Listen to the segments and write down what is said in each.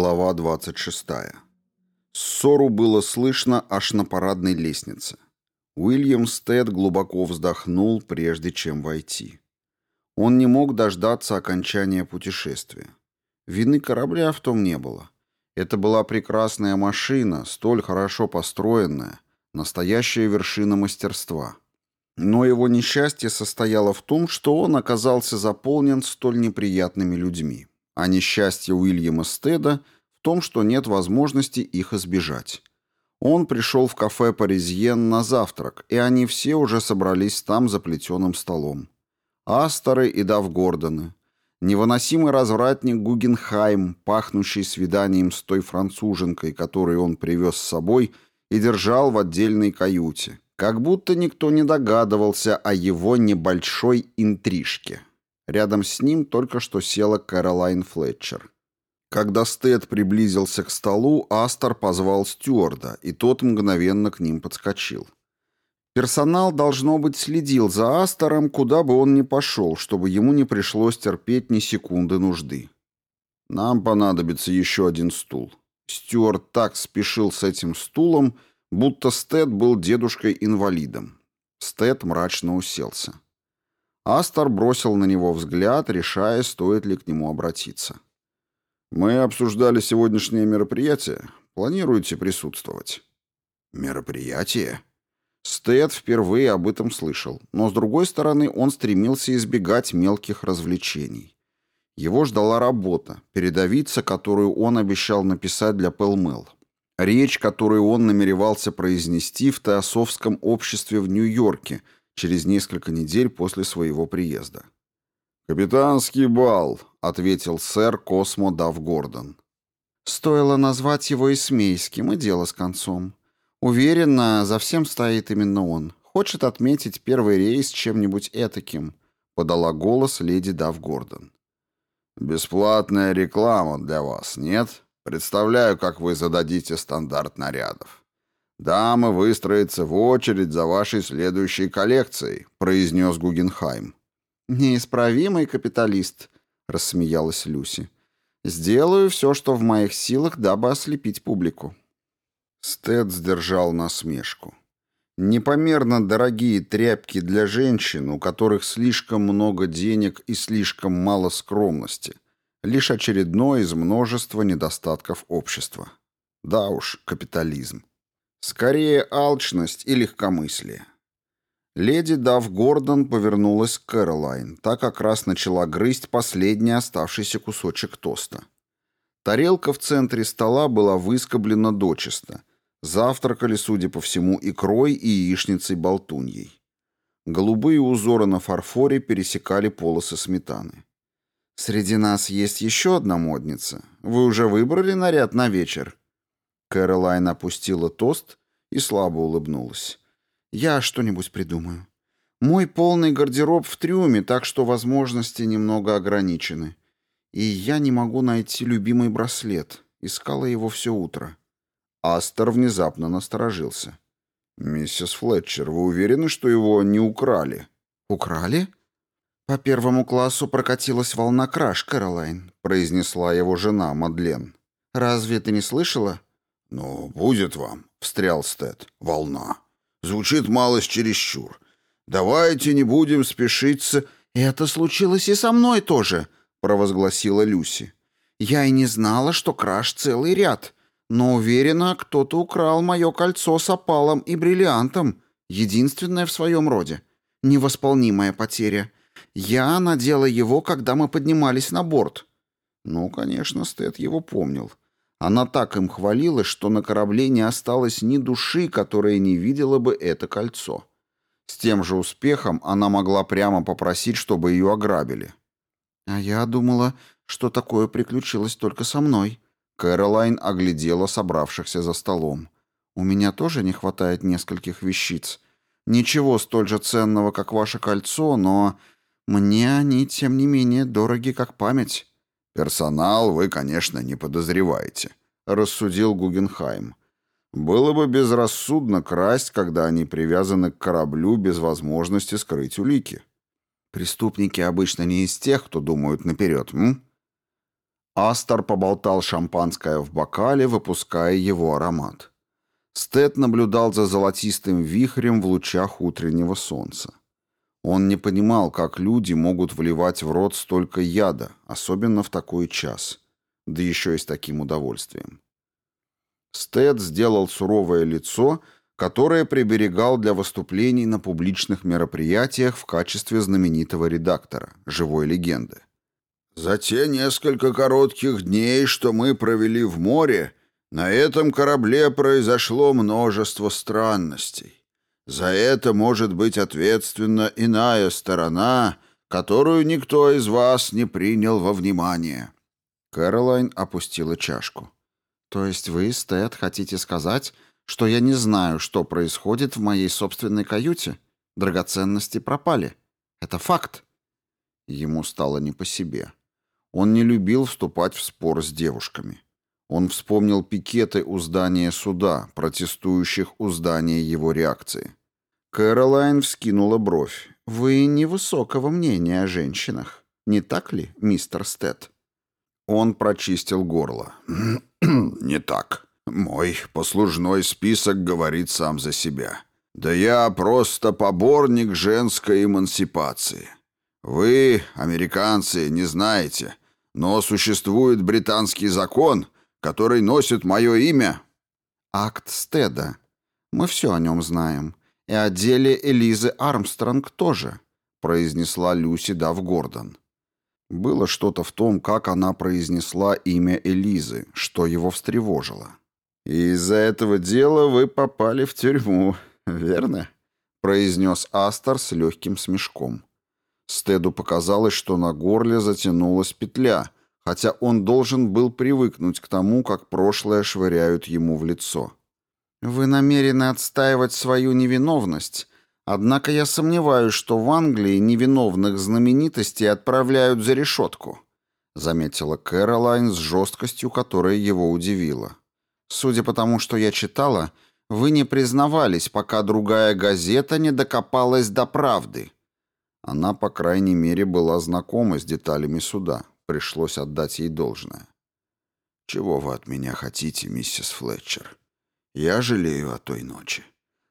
Глава 26. Ссору было слышно аж на парадной лестнице. Уильям Стед глубоко вздохнул, прежде чем войти. Он не мог дождаться окончания путешествия. Вины корабля в том не было. Это была прекрасная машина, столь хорошо построенная, настоящая вершина мастерства. Но его несчастье состояло в том, что он оказался заполнен столь неприятными людьми а несчастье Уильяма Стеда в том, что нет возможности их избежать. Он пришел в кафе «Паризьен» на завтрак, и они все уже собрались там за плетеным столом. Астеры и Дав Гордоны. Невыносимый развратник Гугенхайм, пахнущий свиданием с той француженкой, которую он привез с собой и держал в отдельной каюте. Как будто никто не догадывался о его небольшой интрижке. Рядом с ним только что села Каролайн Флетчер. Когда Стэд приблизился к столу, Астер позвал стюарда, и тот мгновенно к ним подскочил. Персонал, должно быть, следил за Астером, куда бы он ни пошел, чтобы ему не пришлось терпеть ни секунды нужды. «Нам понадобится еще один стул». Стюарт так спешил с этим стулом, будто Стэд был дедушкой-инвалидом. Стэд мрачно уселся. Астор бросил на него взгляд, решая, стоит ли к нему обратиться. «Мы обсуждали сегодняшнее мероприятие. Планируете присутствовать?» «Мероприятие?» Стэд впервые об этом слышал, но, с другой стороны, он стремился избегать мелких развлечений. Его ждала работа, передовица, которую он обещал написать для Пэлмэл. Речь, которую он намеревался произнести в Теософском обществе в Нью-Йорке – через несколько недель после своего приезда. «Капитанский бал», — ответил сэр Космо Дав Гордон. Стоило назвать его Исмейским, и дело с концом. Уверенно, за всем стоит именно он. Хочет отметить первый рейс чем-нибудь этаким, — подала голос леди Дав Гордон. «Бесплатная реклама для вас, нет? Представляю, как вы зададите стандарт нарядов». Дамы выстроится в очередь за вашей следующей коллекцией», — произнес Гугенхайм. «Неисправимый капиталист», — рассмеялась Люси. «Сделаю все, что в моих силах, дабы ослепить публику». Стед сдержал насмешку. Непомерно дорогие тряпки для женщин, у которых слишком много денег и слишком мало скромности. Лишь очередной из множества недостатков общества. Да уж, капитализм. Скорее алчность и легкомыслие. Леди Дав Гордон повернулась к Кэролайн. Та как раз начала грызть последний оставшийся кусочек тоста. Тарелка в центре стола была выскоблена дочисто. Завтракали, судя по всему, икрой и яичницей-болтуньей. Голубые узоры на фарфоре пересекали полосы сметаны. «Среди нас есть еще одна модница. Вы уже выбрали наряд на вечер?» Кэролайн опустила тост и слабо улыбнулась. «Я что-нибудь придумаю. Мой полный гардероб в трюме, так что возможности немного ограничены. И я не могу найти любимый браслет. Искала его все утро». Астер внезапно насторожился. «Миссис Флетчер, вы уверены, что его не украли?» «Украли?» «По первому классу прокатилась волна краж, Кэролайн», — произнесла его жена Мадлен. «Разве ты не слышала?» «Ну, будет вам», — встрял Стэд. «Волна. Звучит малость чересчур. Давайте не будем спешиться...» «Это случилось и со мной тоже», — провозгласила Люси. «Я и не знала, что краж целый ряд, но уверена, кто-то украл мое кольцо с опалом и бриллиантом, единственное в своем роде. Невосполнимая потеря. Я надела его, когда мы поднимались на борт». Ну, конечно, Стэд его помнил. Она так им хвалилась, что на корабле не осталось ни души, которая не видела бы это кольцо. С тем же успехом она могла прямо попросить, чтобы ее ограбили. «А я думала, что такое приключилось только со мной». Кэролайн оглядела собравшихся за столом. «У меня тоже не хватает нескольких вещиц. Ничего столь же ценного, как ваше кольцо, но мне они, тем не менее, дороги как память. Персонал вы, конечно, не подозреваете, рассудил Гугенхайм. Было бы безрассудно красть, когда они привязаны к кораблю без возможности скрыть улики. Преступники обычно не из тех, кто думают наперед, м? Астор поболтал шампанское в бокале, выпуская его аромат. Стед наблюдал за золотистым вихрем в лучах утреннего солнца. Он не понимал, как люди могут вливать в рот столько яда, особенно в такой час, да еще и с таким удовольствием. Стед сделал суровое лицо, которое приберегал для выступлений на публичных мероприятиях в качестве знаменитого редактора, живой легенды. «За те несколько коротких дней, что мы провели в море, на этом корабле произошло множество странностей. За это может быть ответственна иная сторона, которую никто из вас не принял во внимание». Кэролайн опустила чашку. «То есть вы, Стэд, хотите сказать, что я не знаю, что происходит в моей собственной каюте? Драгоценности пропали. Это факт». Ему стало не по себе. Он не любил вступать в спор с девушками. Он вспомнил пикеты у здания суда, протестующих у здания его реакции. Кэролайн вскинула бровь. «Вы невысокого мнения о женщинах, не так ли, мистер Стэд?» Он прочистил горло. «Не так. Мой послужной список говорит сам за себя. Да я просто поборник женской эмансипации. Вы, американцы, не знаете, но существует британский закон, который носит мое имя». «Акт Стеда. Мы все о нем знаем. «И о деле Элизы Армстронг тоже», — произнесла Люси Дав Гордон. Было что-то в том, как она произнесла имя Элизы, что его встревожило. Из-за этого дела вы попали в тюрьму, верно?» — произнес Астер с легким смешком. Стеду показалось, что на горле затянулась петля, хотя он должен был привыкнуть к тому, как прошлое швыряют ему в лицо. Вы намерены отстаивать свою невиновность, однако я сомневаюсь, что в Англии невиновных знаменитостей отправляют за решетку», заметила Кэролайн с жесткостью, которая его удивила. «Судя по тому, что я читала, вы не признавались, пока другая газета не докопалась до правды». Она, по крайней мере, была знакома с деталями суда. Пришлось отдать ей должное. «Чего вы от меня хотите, миссис Флетчер?» Я жалею о той ночи.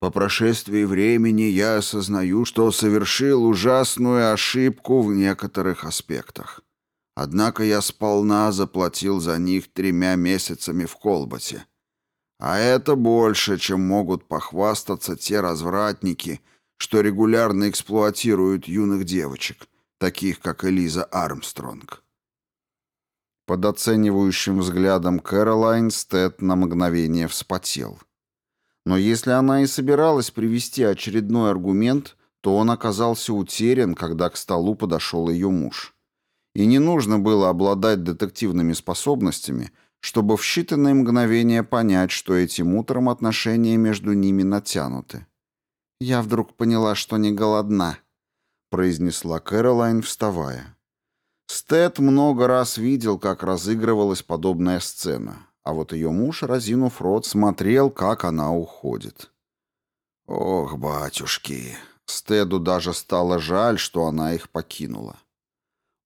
По прошествии времени я осознаю, что совершил ужасную ошибку в некоторых аспектах. Однако я сполна заплатил за них тремя месяцами в колбасе, А это больше, чем могут похвастаться те развратники, что регулярно эксплуатируют юных девочек, таких как Элиза Армстронг. Под оценивающим взглядом Кэролайн Стэд на мгновение вспотел. Но если она и собиралась привести очередной аргумент, то он оказался утерян, когда к столу подошел ее муж. И не нужно было обладать детективными способностями, чтобы в считанные мгновения понять, что этим утром отношения между ними натянуты. «Я вдруг поняла, что не голодна», — произнесла Кэролайн, вставая. Стэт много раз видел, как разыгрывалась подобная сцена, а вот ее муж, разинув рот, смотрел, как она уходит. Ох, батюшки! Стеду даже стало жаль, что она их покинула.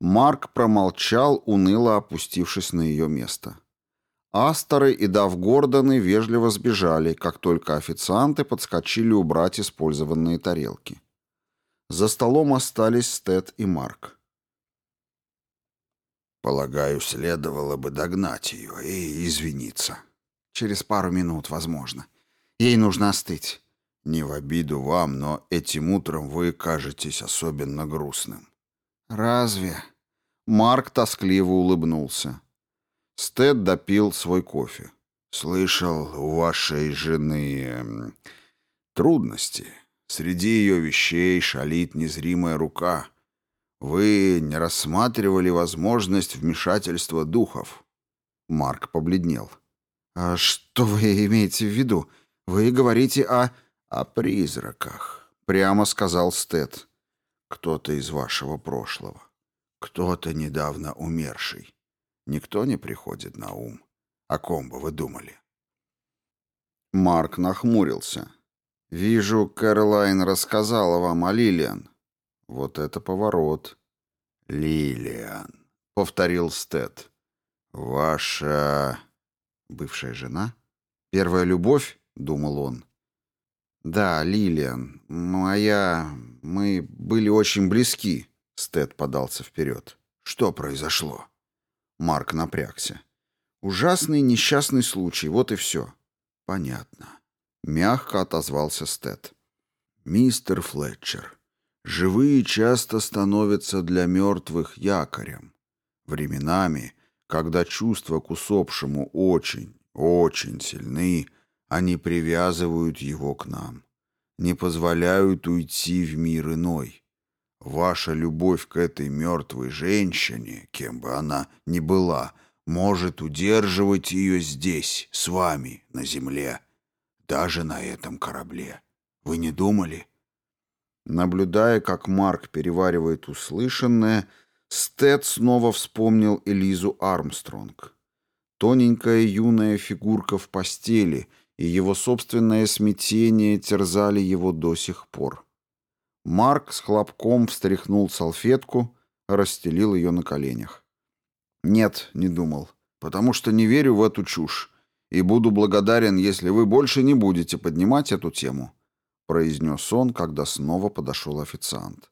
Марк промолчал, уныло опустившись на ее место. Астеры и Дав Гордоны вежливо сбежали, как только официанты подскочили убрать использованные тарелки. За столом остались Стед и Марк. Полагаю, следовало бы догнать ее и извиниться. Через пару минут, возможно. Ей нужно остыть. Не в обиду вам, но этим утром вы кажетесь особенно грустным. Разве? Марк тоскливо улыбнулся. Стед допил свой кофе. Слышал, у вашей жены эм, трудности. Среди ее вещей шалит незримая рука — «Вы не рассматривали возможность вмешательства духов?» Марк побледнел. «А что вы имеете в виду? Вы говорите о...» «О призраках», — прямо сказал Стэд. «Кто-то из вашего прошлого. Кто-то недавно умерший. Никто не приходит на ум. О ком бы вы думали?» Марк нахмурился. «Вижу, Кэролайн рассказала вам о Лилиан. Вот это поворот. Лилиан, повторил Стед. Ваша бывшая жена? Первая любовь, думал он. Да, Лилиан, моя... Мы были очень близки. Стед подался вперед. Что произошло? Марк напрягся. Ужасный несчастный случай, вот и все. Понятно. Мягко отозвался Стед. Мистер Флетчер, живые часто становятся для мертвых якорем. Временами, когда чувства к усопшему очень, очень сильны, они привязывают его к нам, не позволяют уйти в мир иной. Ваша любовь к этой мертвой женщине, кем бы она ни была, может удерживать ее здесь, с вами, на земле, даже на этом корабле. Вы не думали?» Наблюдая, как Марк переваривает услышанное, Стед снова вспомнил Элизу Армстронг. Тоненькая юная фигурка в постели и его собственное смятение терзали его до сих пор. Марк с хлопком встряхнул салфетку, расстелил ее на коленях. «Нет», — не думал, — «потому что не верю в эту чушь, и буду благодарен, если вы больше не будете поднимать эту тему произнес он, когда снова подошел официант.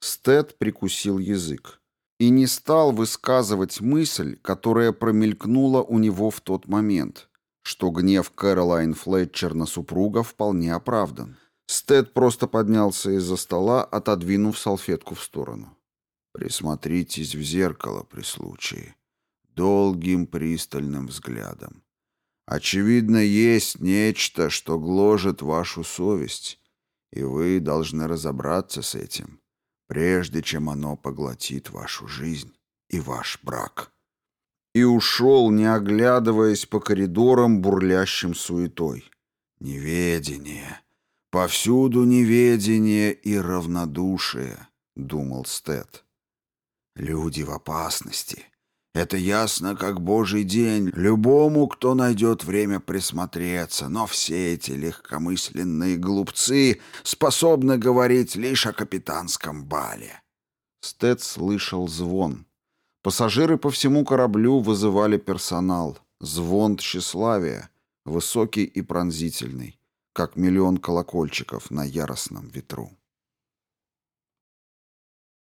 Стед прикусил язык и не стал высказывать мысль, которая промелькнула у него в тот момент, что гнев Кэролайн Флетчер на супруга вполне оправдан. Стед просто поднялся из-за стола, отодвинув салфетку в сторону. «Присмотритесь в зеркало при случае. Долгим пристальным взглядом. Очевидно, есть нечто, что гложет вашу совесть, и вы должны разобраться с этим, прежде чем оно поглотит вашу жизнь и ваш брак. И ушел, не оглядываясь по коридорам, бурлящим суетой. Неведение. Повсюду неведение и равнодушие, думал Стед. Люди в опасности. Это ясно, как божий день, любому, кто найдет время присмотреться. Но все эти легкомысленные глупцы способны говорить лишь о капитанском бале». Стед слышал звон. Пассажиры по всему кораблю вызывали персонал. Звон тщеславия, высокий и пронзительный, как миллион колокольчиков на яростном ветру.